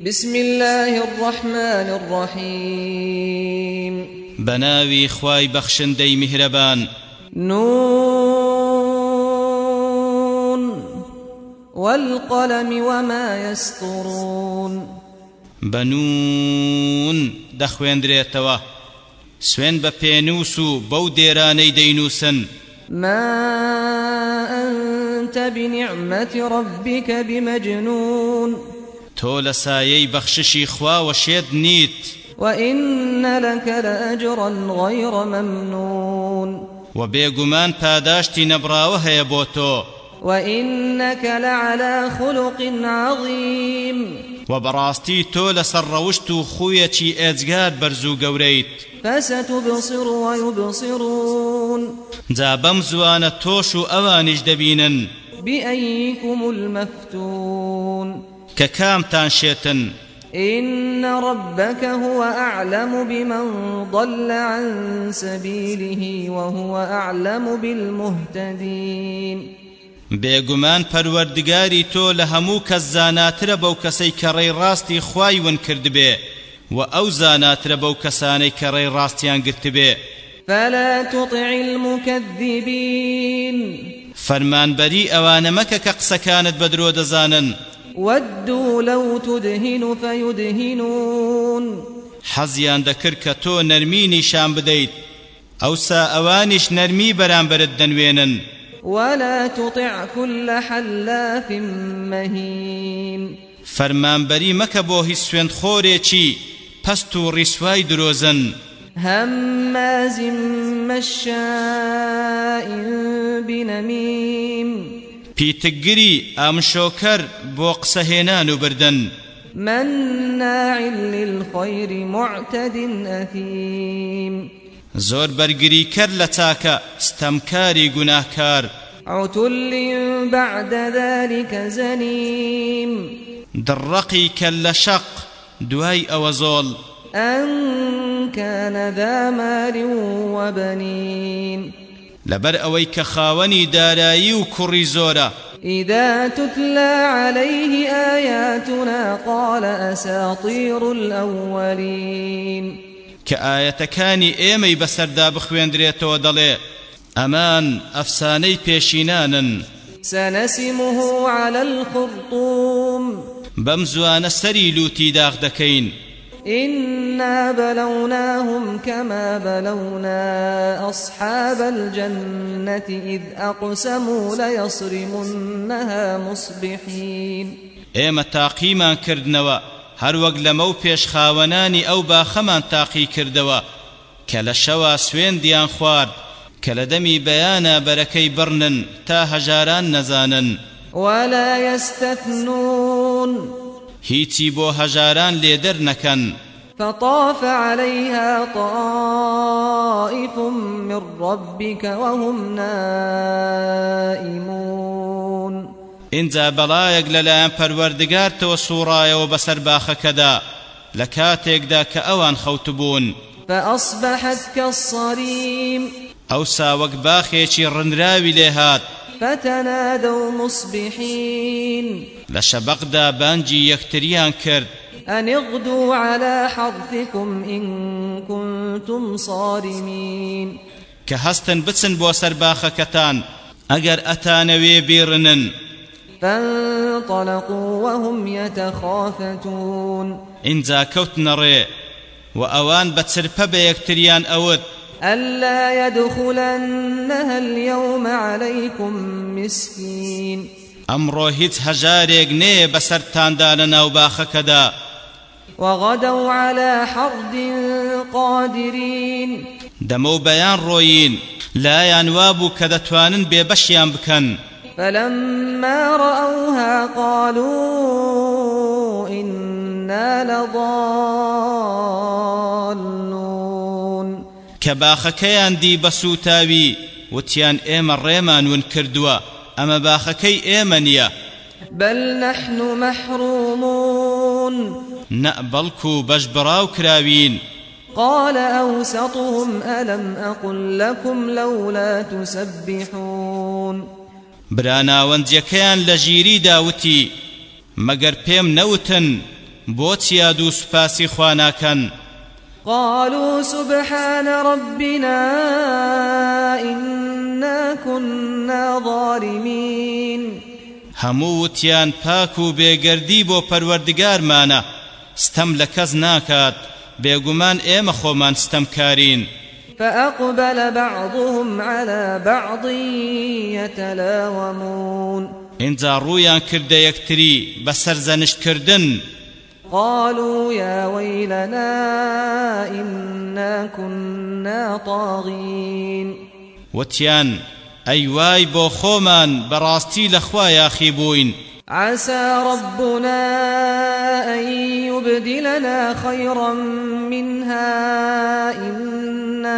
بسم الله الرحمن الرحيم بناوي خواي بخشن دي مهربان نون والقلم وما يسطرون بنون دخوين دريتوا سوين ببينوسو بو ديراني دينوسن ما أنت بنعمة ربك بمجنون تۆ لە سایەی بەخششی خواوە شێت نیت وئین لەکە لە ئەجرڕن غەیڕە مەمنون و بێگومان پاداشتی نەبراوە هەیە بۆ تۆ وإنك لعلى خلق عظيم وبراستي تو لسروشت خويتي ازغاد برزو گوريت فستبصر ويبصرون زابم زوان توشو اوانج دبينن بأيكم المفتون کە کامتان شێتن إن ربك هو أعلم بمن ضل عن سبيله وهو أعلم بالمهتدين بێگومان پەروەردگاری تۆ لە هەموو کەس زاناترە بەو کەسەی کە ڕێی ڕاستی خوایون کردبێ و ئەو زاناترە بەو کەسانەی کە ڕێی ڕاستیان گرتبێ فلا تطع المكذبين فرمانبەری ئەوانە مەکە کە قسەکانت بەدرۆ دەزانن ودوا لو تدهن فيدهنون حەزیان دەکرد کە تۆ نەرمی نیشان بدەیت ئەوسا ئەوانیش نەرمی بەرامبرت دەنوێنن ولا تطع كل حلاف مهين فەرمانبەری مەکە بۆ هیچ سوێندخۆرێکی پەست و ڕیسوای درۆزن هەممازی مەشائین بنەمیم پیتگری ئەم شۆکەر بۆ قسەهێنان و بردن مناع للخير معتد أثيم زۆر بەرگری کرد لە تاکە ستەمکاری گوناهکار عتل بعد ذلك زنيم درقي كل شق دواي أوزول أن كان ذا مال وبنين لبر اوي كخاوني دارايو كري زورا إذا تتلى عليه آياتنا قال أساطير الأولين كآية كاني إيمي بسردا بخوين دريتو دلي أمان أفساني بيشينانا سنسمه على الخرطوم بمزوان سري لوتي داغ دكين إنا بلوناهم كما بلونا أصحاب الجنة إذ أقسموا ليصرمنها مصبحين ئێمە تاقیمان کردنەوە هەروەک لەمە و پێشخاوەنانی ئەو باخەمان تاقی کردەوە کە لە شەوە سوێندیان خوارد کە لە دەمی بەیانە بەرەکەی بڕنن تا هەژاران نەزانن ولا يستثنون هیچی بۆ هەژاران لێدەر نەکەن فطاف عليها طائف من ربك وهم نائمون اینجا بەڵایەک لەلایەن پەروەردگارتەوە سوڕایەوە بەسەر باخەکەدا لە کاتێکدا کە ئەوان خەوت بوون فأصبحت كالصريم ئەو ساوەک باخێکی ڕنراوی لێهات فتنادوا مصبحين لە شەبەقدا بانجی یەکتریان کرد أن اغدوا على حظكم إن كنتم صارمين كهستن بتسن بوسر باخكتان أجر أتانوي بيرنن فانطلقوا وهم يتخافتون إن زاكوتنا ري وأوان بتسرب بيكتريان أود ألا يدخلنها اليوم عليكم مسكين ئەمڕۆ هیچ هەژارێک نێ بەسەرتاندا لە ناوباخەکەدا وغدوا على حرد قادرين دمو بيان روين لا ينوابوا كدتوان ببشيان بكن فلما رأوها قالوا إنا لضالون كباخكيان دي بسوتاوي وتيان ايمر ريمان ونكردوا ئەمە باخەکەی ئێمە نییە بل نحن محرومون نە بەڵکو بەش بڕاو کراوین قال أوسطهم ألم أقل لكم لولا تسبحون برانا ونديكيان لجيري داوتي مگر پێم نەوتن بۆ چیا دووسپاسی خواناکەن قالوا سبحان ربنا إنا كنا ظالمين هەموو وتیان پاک و بێگەردی بۆ پەروەردگارمانە ستەم لە کەس ناکات بێگومان ئێمە خۆمان ستەمکارین فأقبل بعضهم على بعض يتلاومون إنزا رويان كرد يكتري بسر زنش كردن قالوا يا ويلنا إنا كنا طاغين وتيان أي واي بو خومان براستي لخوايا خيبوين عسى ربنا أن يبدلنا خيرا منها إنا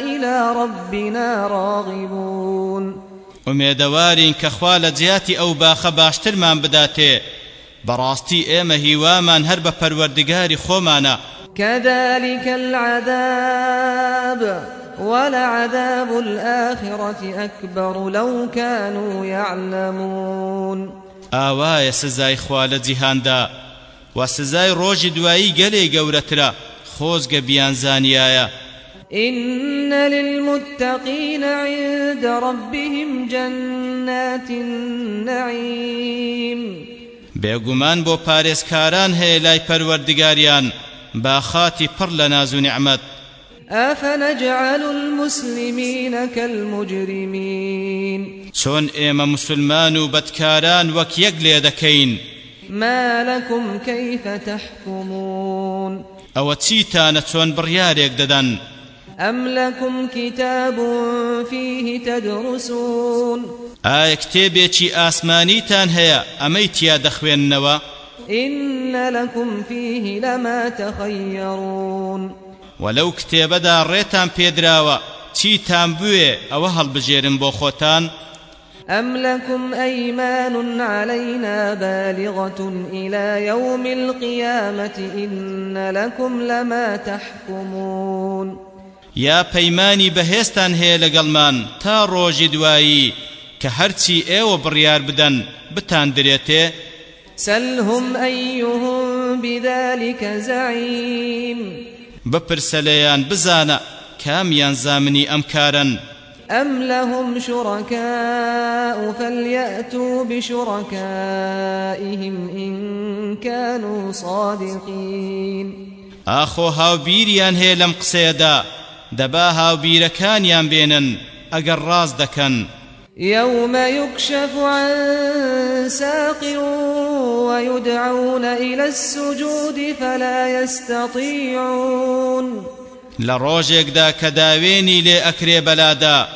إلى ربنا راغبون ومێدەوارین کە خوا لە جیاتی ئەو باخە باشترمان بداتێ براستي ئێمە هیوامان هەر بە پەروەردگاری خۆمانە كذلك العذاب ولعذاب الآخرة أكبر لو كانوا يعلمون آوايا سزاي خوال جهاندا وسزاي روج دوائي قلي قورترا خوزق بيان زانيايا إن للمتقين عند ربهم جنات النعيم بێگومان بۆ پارێزکاران هەیە لای پەروەردگاریان باخاتی پڕ لە ناز و نعمەت ئەفەنەجعل المسلمینە كالمجرمین چۆن ئێمە مسلمان و بەدکاران وەک یەک لێ دەکەین ما لكم كيف تحكمون ئەوە چیتانە چۆن بڕیارێک دەدەن ئەم لەکم کتاب فيه تدرسون ئایا کتێبێکی ئاسمانیتان هەیە ئەمەی تیا دەخوێننەوە إن لكم فيه لما تخيرون ولو كتابدا ريتان بيدراوا تيتان بوي أو هالبجيرن بوخوتان أم لكم أيمان علينا بالغة إلى يوم القيامة إن لكم لما تحكمون يا بيماني بهستان هي لقلمان تا روجي دوائي کە هەرچی ئێوە بڕیار بدەن بتان درێتێ سەلهم ئەیهم بذلك زعیم بپرسە لەیان بزانە کامیان زامنی ئەم کارن أم لهم شركاء فليأتوا بشركائهم إن كانوا صادقين ئاخۆ هاوبیریان هەیە لەم قسەیەدا دەبا هاوبیرەکانیان بێنن ئەگەر ڕاز دەکەن يوم يكشف عن ساق ويدعون إلى السجود فلا يستطيعون لروجك دا كداويني لأكري بلادا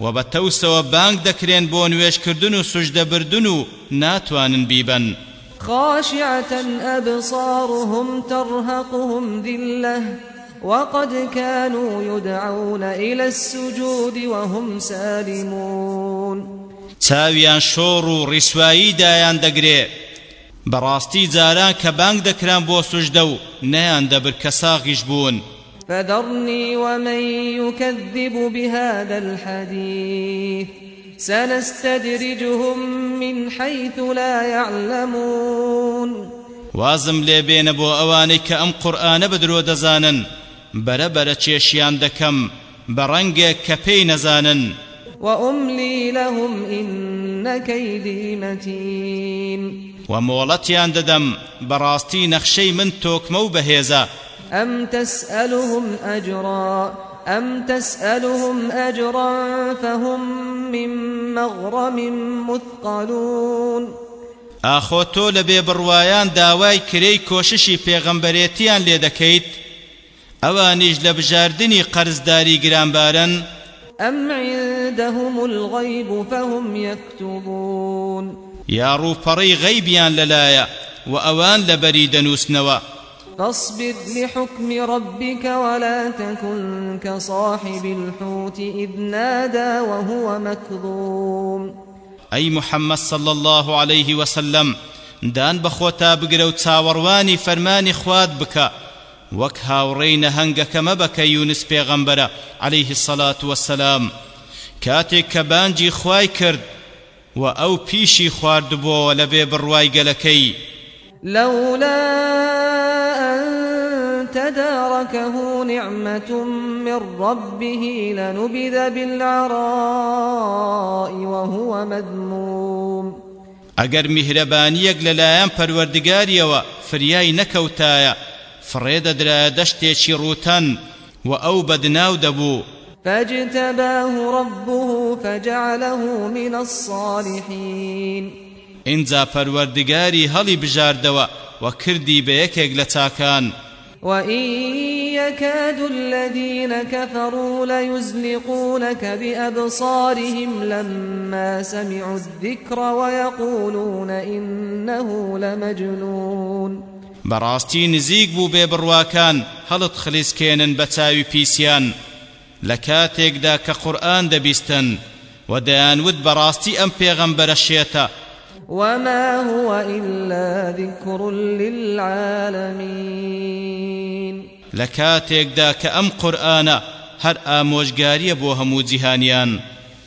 وبتوسوا بانك دكرين بون ويش كردنو سجد بردنو ناتوان بيبن خاشعة أبصارهم ترهقهم ذلة وقد كانوا يدعون إلى السجود وهم سالمون چاویان شۆڕ و ڕیسوایی دایان دەگرێ بەڕاستی جاران کە بانگ دەکران بۆ سوژدە و نەیان دەبر کە ساغیش بوون فذرني ومن يكذب بهذا الحديث سنستدرجهم من حيث لا يعلمون وازم لێبێنە بۆ ئەوانەی کە ئەم قورآانە بەدرۆ دەزانن بەرەبەرە چێشیان دەکەم بە ڕەنگێک کە پێی نەزانن وأملي لهم إن كيدي متين ومولتيان ددم براستي نخشي من توك مو بهيزا أم تسألهم أجرا أم تسألهم أجرا فهم من مغرم مثقلون ئاخۆ تۆ لە بێبڕوایان داوای کرەی کۆششی پێغەمبەرێتیان لێ دەکەیت ئەوانیش لە بژاردنی قەرزداری گرانبارن ئەم عندهم الغيب فهم يكتبون يا روفري غيبيان للايا وأوان لبري دنوسنوا فاصبر لحكم ربك ولا تكن كصاحب الحوت إذ نادى وهو مكظوم أي محمد صلى الله عليه وسلم دان بخوتا بقرو تاورواني فرماني خواد بكا وەک هاوڕێی نەهەنگەکەمە بەکە یونس پێغەمبەرە عليه الصلاة والسلام کاتێک کە بانجی خوای کرد و ئەو پیشی خواردبووەوە لەبێ بڕوای گەلەکەی لولا أن تداركه نعمة من ربه لنبذ بالعراء وهو مذموم أجر مهربانيك للايان پروردگاريوا فرياي نكوتايا فرێدەدرا دەشتێکی ڕوتەن و ئەو بەدناو دەبوو فاجتباه ربه فجعله من الصالحين انزا پروردگاری هلی بجاردوا و کردی به یکیگ لتاکان وإن يكاد الذين كفروا ليزلقونك بأبصارهم لما سمعوا الذكر ويقولون إنه لمجنون بەڕاستی نزیک بوو بێ بڕواکان هەڵت خلیسکێنن بە چاوی پیسیان لە کاتێکدا کە قورآن دەبیستن و دەیانوت بەڕاستی ئەم پێغەمبەرە شێتە وما هو إلا ذكر للعالمين لكاتك داك أم قرآن هر آموشقارية بو همو جهانيان